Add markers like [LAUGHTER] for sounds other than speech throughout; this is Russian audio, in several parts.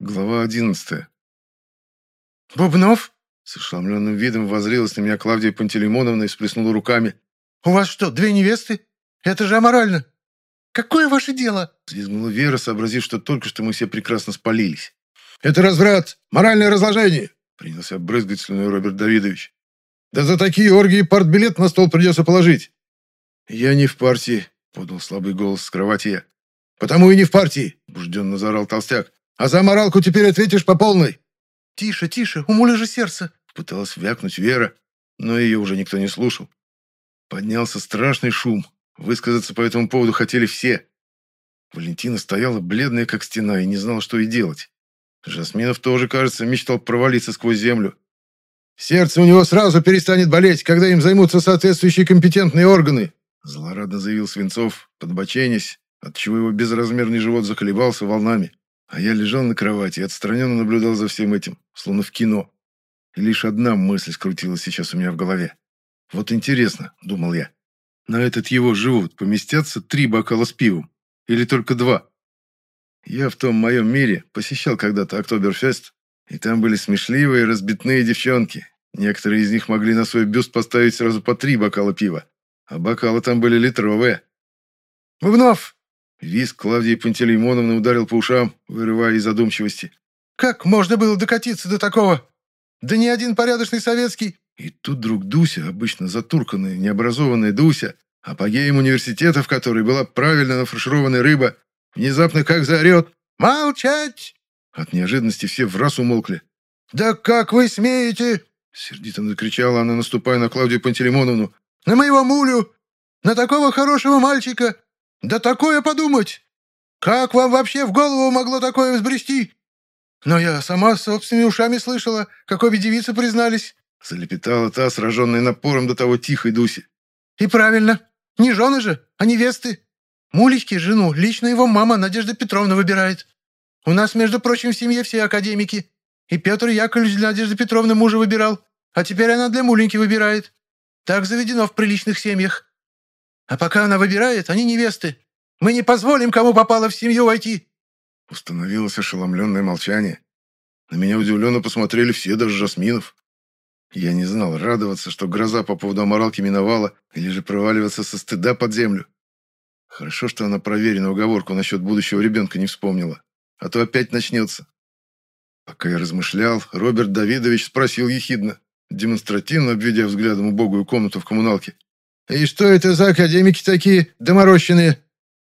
Глава одиннадцатая. «Бубнов?» С ошеломленным видом воззрелась на меня Клавдия Пантелеймоновна и всплеснула руками. «У вас что, две невесты? Это же аморально! Какое ваше дело?» Взвизгнула Вера, сообразив, что только что мы все прекрасно спалились. «Это разврат! Моральное разложение!» Принялся брызгать слюной Роберт Давидович. «Да за такие оргии партбилет на стол придется положить!» «Я не в партии», — подал слабый голос с кровати я. «Потому и не в партии!» — бужденно заорал толстяк. А за моралку теперь ответишь по полной. Тише, тише, у муля же сердце. Пыталась вякнуть Вера, но ее уже никто не слушал. Поднялся страшный шум. Высказаться по этому поводу хотели все. Валентина стояла бледная, как стена, и не знала, что и делать. Жасминов тоже, кажется, мечтал провалиться сквозь землю. «Сердце у него сразу перестанет болеть, когда им займутся соответствующие компетентные органы», злорадно заявил Свинцов, подбоченясь, отчего его безразмерный живот заколебался волнами. А я лежал на кровати и отстраненно наблюдал за всем этим, словно в кино. И лишь одна мысль скрутилась сейчас у меня в голове. «Вот интересно», — думал я, — «на этот его живот поместятся три бокала с пивом? Или только два?» Я в том моем мире посещал когда-то Октоберфест, и там были смешливые, разбитные девчонки. Некоторые из них могли на свой бюст поставить сразу по три бокала пива, а бокалы там были литровые. «Бубнов, Виск Клавдии Пантелеймоновны ударил по ушам, вырывая из задумчивости. «Как можно было докатиться до такого? Да ни один порядочный советский...» И тут вдруг Дуся, обычно затурканная, необразованная Дуся, апогеем университета, в которой была правильно нафаршированная рыба, внезапно как заорет «Молчать!» От неожиданности все в раз умолкли. «Да как вы смеете?» Сердито закричала она, наступая на Клавдию Пантелеймоновну. «На моего мулю! На такого хорошего мальчика! Да такое подумать! Как вам вообще в голову могло такое взбрести? Но я сама собственными ушами слышала, как обе девицы признались. Залепетала та, сраженная напором до того тихой Дуси. И правильно. Не жены же, а невесты. Мулечки жену лично его мама Надежда Петровна выбирает. У нас, между прочим, в семье все академики. И Петр Яковлевич для Надежды Петровны мужа выбирал, а теперь она для Муленьки выбирает. Так заведено в приличных семьях. А пока она выбирает, они невесты. Мы не позволим, кому попало в семью войти!» Установилось ошеломленное молчание. На меня удивленно посмотрели все, даже Жасминов. Я не знал, радоваться, что гроза по поводу аморалки миновала, или же проваливаться со стыда под землю. Хорошо, что она проверенную уговорку насчет будущего ребенка не вспомнила, а то опять начнется. Пока я размышлял, Роберт Давидович спросил ехидно, демонстративно обведя взглядом убогую комнату в коммуналке. «И что это за академики такие доморощенные?»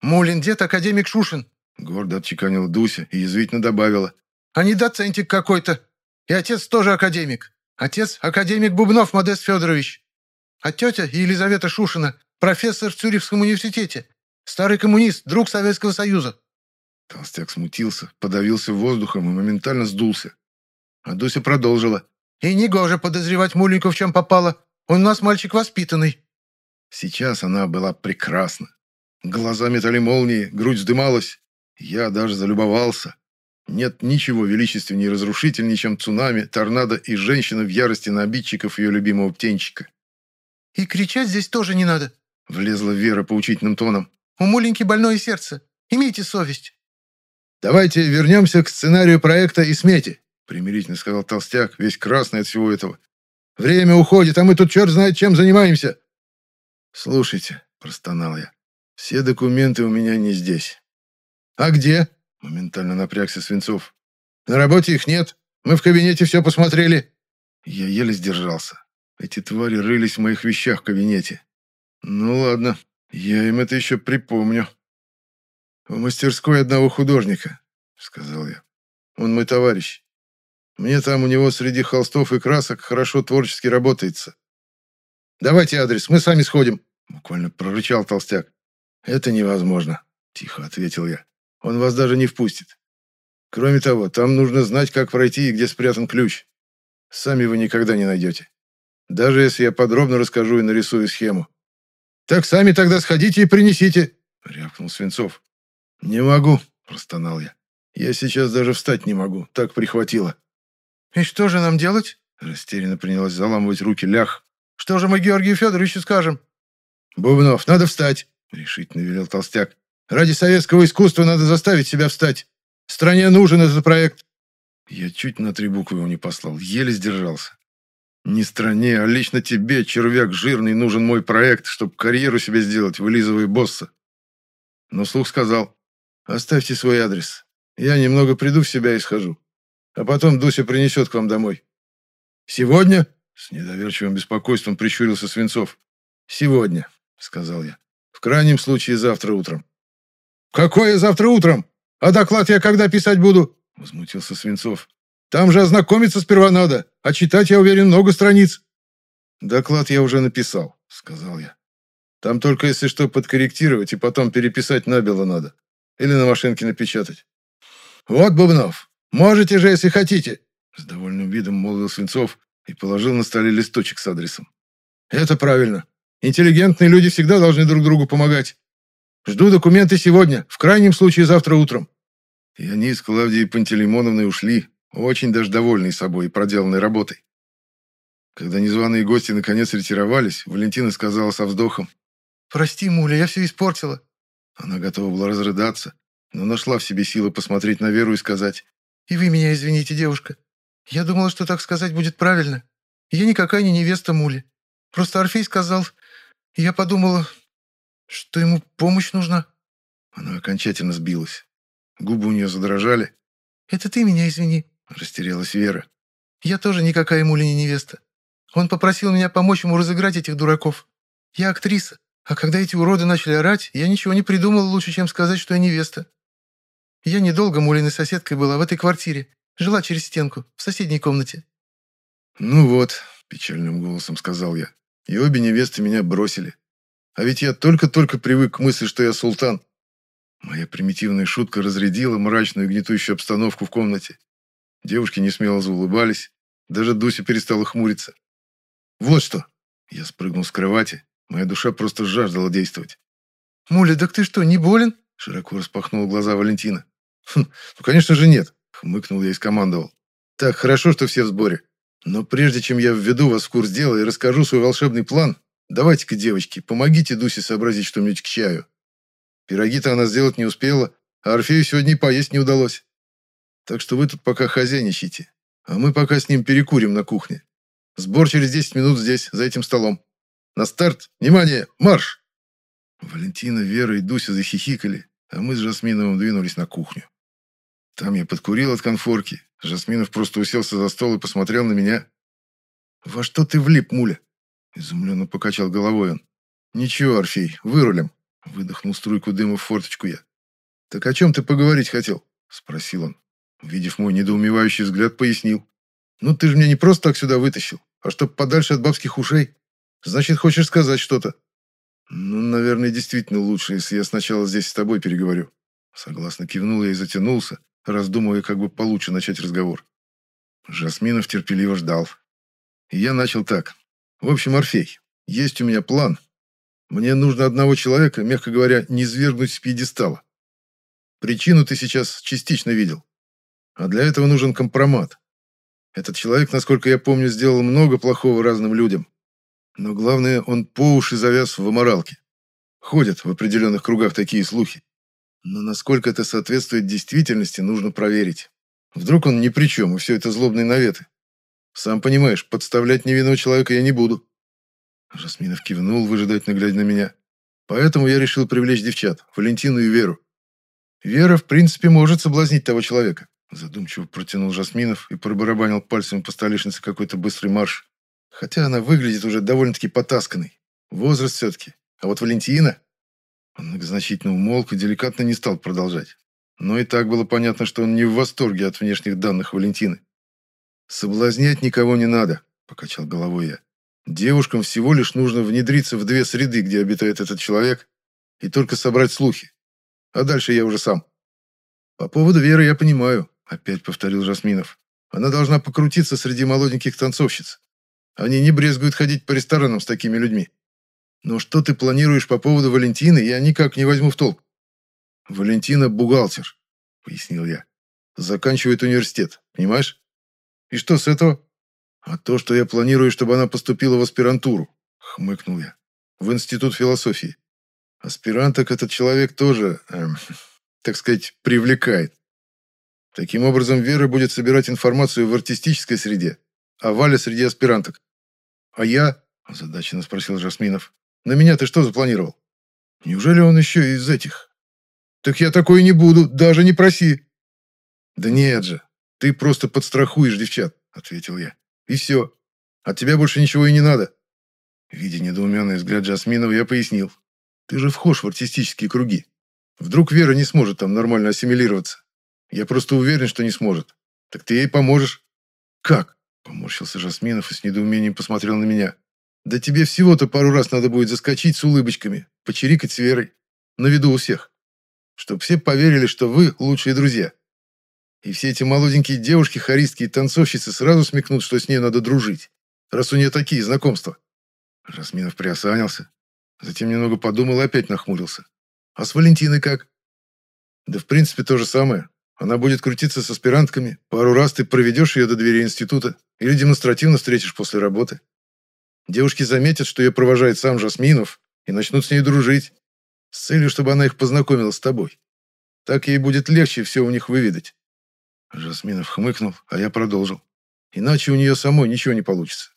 «Мулин дед академик Шушин», — гордо отчеканила Дуся и язвительно добавила. «А не доцентик какой-то. И отец тоже академик. Отец — академик Бубнов Модест Федорович. А тетя Елизавета Шушина — профессор в Цюрихском университете. Старый коммунист, друг Советского Союза». Толстяк смутился, подавился воздухом и моментально сдулся. А Дуся продолжила. «И негоже подозревать Муленьку, в чем попало. Он у нас мальчик воспитанный. Сейчас она была прекрасна. Глаза метали молнии, грудь вздымалась. Я даже залюбовался. Нет ничего величественнее и разрушительнее, чем цунами, торнадо и женщина в ярости на обидчиков ее любимого птенчика. «И кричать здесь тоже не надо», — влезла Вера поучительным тоном. «У Муленьки больное сердце. Имейте совесть». «Давайте вернемся к сценарию проекта и смете», — примирительно сказал Толстяк, весь красный от всего этого. «Время уходит, а мы тут черт знает чем занимаемся. «Слушайте», — простонал я, — «все документы у меня не здесь». «А где?» — моментально напрягся Свинцов. «На работе их нет. Мы в кабинете все посмотрели». Я еле сдержался. Эти твари рылись в моих вещах в кабинете. Ну ладно, я им это еще припомню. «В мастерской одного художника», — сказал я. «Он мой товарищ. Мне там у него среди холстов и красок хорошо творчески работается. Давайте адрес, мы сами сходим. Буквально прорычал толстяк. Это невозможно, тихо ответил я. Он вас даже не впустит. Кроме того, там нужно знать, как пройти и где спрятан ключ. Сами вы никогда не найдете. Даже если я подробно расскажу и нарисую схему. Так сами тогда сходите и принесите, рявкнул Свинцов. Не могу, простонал я. Я сейчас даже встать не могу, так прихватило. И что же нам делать? Растерянно принялась заламывать руки лях. Что же мы Георгию Федоровичу скажем?» «Бубнов, надо встать!» — решительно велел толстяк. «Ради советского искусства надо заставить себя встать. Стране нужен этот проект. Я чуть на три буквы его не послал, еле сдержался. Не стране, а лично тебе, червяк жирный, нужен мой проект, чтобы карьеру себе сделать, вылизывая босса. Но слух сказал, оставьте свой адрес. Я немного приду в себя и схожу. А потом Дуся принесет к вам домой. Сегодня? С недоверчивым беспокойством прищурился Свинцов. Сегодня, сказал я. В крайнем случае завтра утром. Какое завтра утром? А доклад я когда писать буду? Возмутился Свинцов. Там же ознакомиться сперва надо, а читать, я уверен, много страниц. Доклад я уже написал, сказал я. Там только, если что, подкорректировать и потом переписать набело надо. Или на машинке напечатать. Вот, Бубнов, можете же, если хотите. С довольным видом молвил Свинцов и положил на столе листочек с адресом. Это правильно. Интеллигентные люди всегда должны друг другу помогать. Жду документы сегодня, в крайнем случае завтра утром. И они с Клавдией Пантелеймоновной ушли, очень даже довольные собой и проделанной работой. Когда незваные гости наконец ретировались, Валентина сказала со вздохом. «Прости, Муля, я все испортила». Она готова была разрыдаться, но нашла в себе силы посмотреть на Веру и сказать. «И вы меня извините, девушка. Я думала, что так сказать будет правильно. Я никакая не невеста Мули. Просто Орфей сказал, и я подумала, что ему помощь нужна». Она окончательно сбилась. Губы у нее задрожали. «Это ты меня извини», Растерялась Вера. «Я тоже никакая ему не невеста. Он попросил меня помочь ему разыграть этих дураков. Я актриса, а когда эти уроды начали орать, я ничего не придумала лучше, чем сказать, что я невеста. Я недолго Мулиной соседкой была в этой квартире, жила через стенку, в соседней комнате». «Ну вот», — печальным голосом сказал я, — «и обе невесты меня бросили. А ведь я только-только привык к мысли, что я султан». Моя примитивная шутка разрядила мрачную гнетущую обстановку в комнате. Девушки не смело заулыбались. Даже Дуся перестала хмуриться. «Вот что!» Я спрыгнул с кровати. Моя душа просто жаждала действовать. «Муля, так ты что, не болен?» Широко распахнула глаза Валентина. «Хм, «Ну, конечно же, нет», — хмыкнул я и скомандовал. «Так, хорошо, что все в сборе. Но прежде чем я введу вас в курс дела и расскажу свой волшебный план, давайте-ка, девочки, помогите Дусе сообразить что-нибудь к чаю. Пироги-то она сделать не успела, а Орфею сегодня поесть не удалось. Так что вы тут пока хозяйничайте, а мы пока с ним перекурим на кухне. Сбор через 10 минут здесь, за этим столом. На старт! Внимание! Марш!» Валентина, Вера и Дуся захихикали, а мы с Жасминовым двинулись на кухню. Там я подкурил от конфорки. Жасминов просто уселся за стол и посмотрел на меня. «Во что ты влип, муля?» Изумленно покачал головой он. «Ничего, Орфей, вырулим», — выдохнул струйку дыма в форточку я. «Так о чем ты поговорить хотел?» — спросил он. Увидев мой недоумевающий взгляд, пояснил. «Ну ты же меня не просто так сюда вытащил, а чтоб подальше от бабских ушей. Значит, хочешь сказать что-то?» «Ну, наверное, действительно лучше, если я сначала здесь с тобой переговорю». Согласно кивнул я и затянулся, раздумывая, как бы получше начать разговор. Жасминов терпеливо ждал. Я начал так. «В общем, Орфей, есть у меня план. Мне нужно одного человека, мягко говоря, не свергнуть с пьедестала. Причину ты сейчас частично видел. А для этого нужен компромат. Этот человек, насколько я помню, сделал много плохого разным людям. Но главное, он по уши завяз в аморалке. Ходят в определенных кругах такие слухи. Но насколько это соответствует действительности, нужно проверить. Вдруг он ни при чем, и все это злобные наветы. Сам понимаешь, подставлять невинного человека я не буду. Жасминов кивнул, выжидательно глядя на меня. Поэтому я решил привлечь девчат, Валентину и Веру. Вера, в принципе, может соблазнить того человека. Задумчиво протянул Жасминов и пробарабанил пальцем по столешнице какой-то быстрый марш. Хотя она выглядит уже довольно-таки потасканной. Возраст все-таки. А вот Валентина... Он многозначительно умолк и деликатно не стал продолжать. Но и так было понятно, что он не в восторге от внешних данных Валентины. «Соблазнять никого не надо», — покачал головой я. «Девушкам всего лишь нужно внедриться в две среды, где обитает этот человек, и только собрать слухи. А дальше я уже сам». «По поводу Веры я понимаю. Опять повторил Жасминов. Она должна покрутиться среди молоденьких танцовщиц. Они не брезгуют ходить по ресторанам с такими людьми. Но что ты планируешь по поводу Валентины, я никак не возьму в толк. Валентина – бухгалтер, пояснил я. Заканчивает университет, понимаешь? И что с этого? А то, что я планирую, чтобы она поступила в аспирантуру, хмыкнул я. В институт философии. Аспиранток этот человек тоже, эм, [LAUGHS] так сказать, привлекает. Таким образом, Вера будет собирать информацию в артистической среде, а Валя среди аспиранток. А я, озадаченно спросил Жасминов, на меня ты что запланировал? Неужели он еще из этих? Так я такой не буду, даже не проси. Да нет же, ты просто подстрахуешь девчат, ответил я. И все. От тебя больше ничего и не надо. Видя недоуменный взгляд Жасминова, я пояснил. Ты же вхож в артистические круги. Вдруг Вера не сможет там нормально ассимилироваться. Я просто уверен, что не сможет. Так ты ей поможешь. Как? Поморщился Жасминов и с недоумением посмотрел на меня. Да тебе всего-то пару раз надо будет заскочить с улыбочками, почирикать с Верой. На виду у всех. Чтоб все поверили, что вы лучшие друзья. И все эти молоденькие девушки, хористки и танцовщицы сразу смекнут, что с ней надо дружить, раз у нее такие знакомства. Жасминов приосанился. Затем немного подумал и опять нахмурился. А с Валентиной как? Да в принципе то же самое. Она будет крутиться с аспирантками. Пару раз ты проведешь ее до двери института или демонстративно встретишь после работы. Девушки заметят, что ее провожает сам Жасминов, и начнут с ней дружить, с целью, чтобы она их познакомила с тобой. Так ей будет легче все у них выведать. Жасминов хмыкнул, а я продолжил. Иначе у нее самой ничего не получится.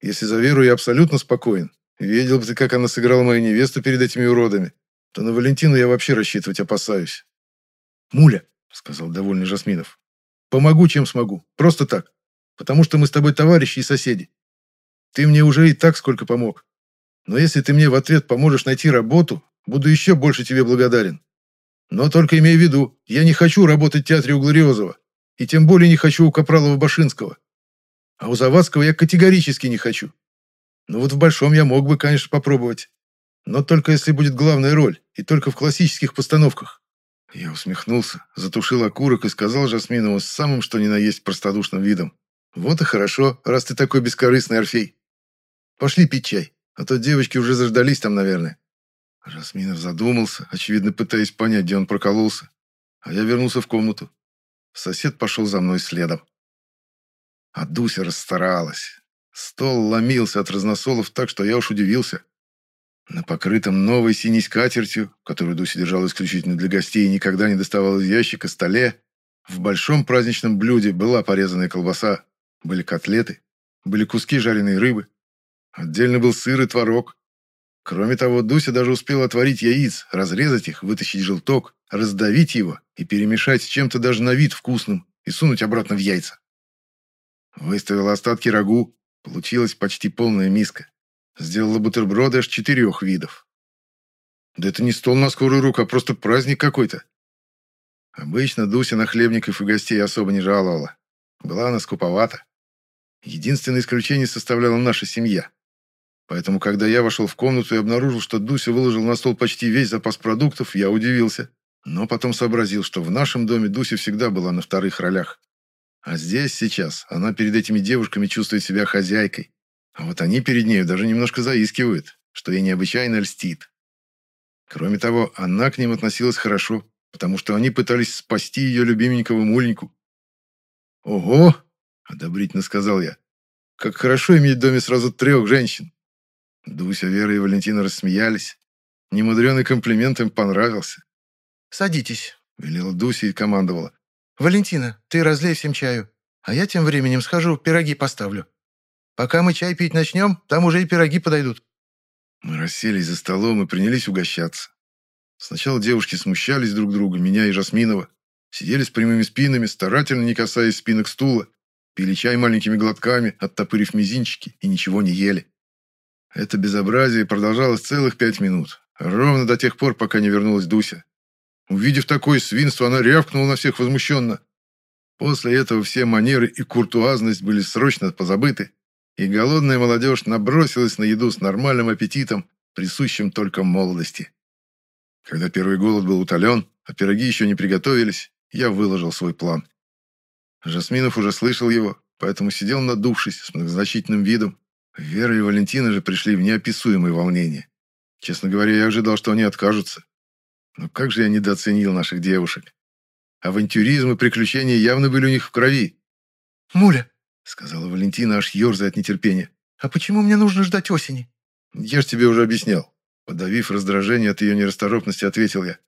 Если за Веру я абсолютно спокоен, видел бы ты, как она сыграла мою невесту перед этими уродами, то на Валентину я вообще рассчитывать опасаюсь. «Муля», — сказал довольный Жасминов, — «помогу, чем смогу. Просто так. Потому что мы с тобой товарищи и соседи. Ты мне уже и так сколько помог. Но если ты мне в ответ поможешь найти работу, буду еще больше тебе благодарен. Но только имей в виду, я не хочу работать в театре у Глориозова, и тем более не хочу у Капралова-Башинского. А у Завадского я категорически не хочу. Ну вот в Большом я мог бы, конечно, попробовать. Но только если будет главная роль, и только в классических постановках. Я усмехнулся, затушил окурок и сказал Жасминову с самым что ни на есть простодушным видом. «Вот и хорошо, раз ты такой бескорыстный, Орфей. Пошли пить чай, а то девочки уже заждались там, наверное». Жасминов задумался, очевидно пытаясь понять, где он прокололся. А я вернулся в комнату. Сосед пошел за мной следом. А Дуся расстаралась. Стол ломился от разносолов так, что я уж удивился. На покрытом новой синей скатертью, которую Дуся держала исключительно для гостей и никогда не доставала из ящика, столе, в большом праздничном блюде была порезанная колбаса, были котлеты, были куски жареной рыбы. Отдельно был сыр и творог, Кроме того, Дуся даже успела отварить яиц, разрезать их, вытащить желток, раздавить его и перемешать с чем-то даже на вид вкусным и сунуть обратно в яйца. Выставила остатки рагу, получилась почти полная миска. Сделала бутерброды аж четырех видов. Да это не стол на скорую руку, а просто праздник какой-то. Обычно Дуся на хлебников и гостей особо не жаловала. Была она скуповата. Единственное исключение составляла наша семья. Поэтому, когда я вошел в комнату и обнаружил, что Дуся выложил на стол почти весь запас продуктов, я удивился. Но потом сообразил, что в нашем доме Дуся всегда была на вторых ролях. А здесь, сейчас, она перед этими девушками чувствует себя хозяйкой. А вот они перед нею даже немножко заискивают, что ей необычайно льстит. Кроме того, она к ним относилась хорошо, потому что они пытались спасти ее любименького муленьку. «Ого!» – одобрительно сказал я. «Как хорошо иметь в доме сразу трех женщин!» Дуся, Вера и Валентина рассмеялись. Немудренный комплимент им понравился. «Садитесь», — велела Дуся и командовала. «Валентина, ты разлей всем чаю, а я тем временем схожу, пироги поставлю. Пока мы чай пить начнем, там уже и пироги подойдут». Мы расселись за столом и принялись угощаться. Сначала девушки смущались друг друга, меня и Жасминова. Сидели с прямыми спинами, старательно не касаясь спинок стула, пили чай маленькими глотками, оттопырив мизинчики, и ничего не ели. Это безобразие продолжалось целых пять минут, ровно до тех пор, пока не вернулась Дуся. Увидев такое свинство, она рявкнула на всех возмущенно. После этого все манеры и куртуазность были срочно позабыты, и голодная молодежь набросилась на еду с нормальным аппетитом, присущим только молодости. Когда первый голод был утолен, а пироги еще не приготовились, я выложил свой план. Жасминов уже слышал его, поэтому сидел надувшись, с многозначительным видом, Вера и Валентина же пришли в неописуемое волнение. Честно говоря, я ожидал, что они откажутся. Но как же я недооценил наших девушек. Авантюризм и приключения явно были у них в крови. «Муля», — сказала Валентина, аж ерзая от нетерпения. «А почему мне нужно ждать осени?» «Я ж тебе уже объяснял». Подавив раздражение от ее нерасторопности, ответил я.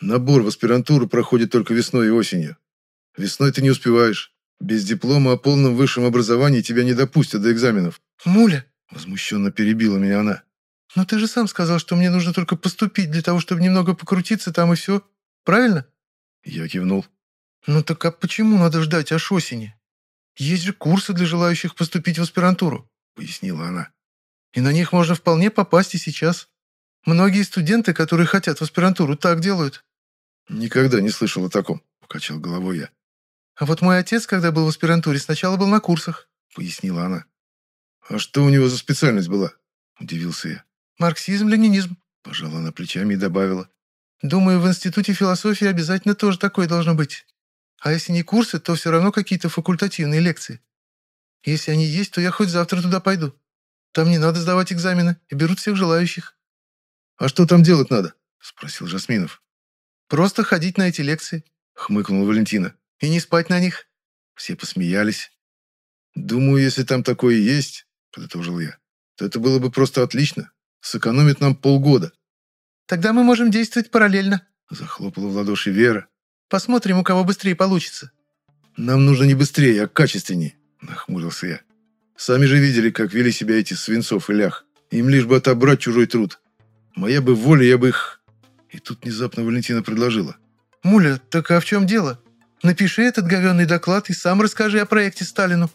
«Набор в аспирантуру проходит только весной и осенью. Весной ты не успеваешь. Без диплома о полном высшем образовании тебя не допустят до экзаменов». «Муля!» — возмущенно перебила меня она. «Но ты же сам сказал, что мне нужно только поступить для того, чтобы немного покрутиться там и все. Правильно?» Я кивнул. «Ну так а почему надо ждать аж осени? Есть же курсы для желающих поступить в аспирантуру», — пояснила она. «И на них можно вполне попасть и сейчас. Многие студенты, которые хотят в аспирантуру, так делают». «Никогда не слышал о таком», — покачал головой я. «А вот мой отец, когда был в аспирантуре, сначала был на курсах», — пояснила она. «А что у него за специальность была?» — удивился я. «Марксизм-ленинизм», — пожала она плечами и добавила. «Думаю, в Институте философии обязательно тоже такое должно быть. А если не курсы, то все равно какие-то факультативные лекции. Если они есть, то я хоть завтра туда пойду. Там не надо сдавать экзамены, и берут всех желающих». «А что там делать надо?» — спросил Жасминов. «Просто ходить на эти лекции», — хмыкнула Валентина. «И не спать на них». Все посмеялись. «Думаю, если там такое есть, — подытожил я, — то это было бы просто отлично. Сэкономит нам полгода». «Тогда мы можем действовать параллельно», — захлопала в ладоши Вера. «Посмотрим, у кого быстрее получится». «Нам нужно не быстрее, а качественнее», — нахмурился я. «Сами же видели, как вели себя эти свинцов и лях. Им лишь бы отобрать чужой труд. Моя бы воля, я бы их...» И тут внезапно Валентина предложила. «Муля, так а в чем дело? Напиши этот говенный доклад и сам расскажи о проекте Сталину».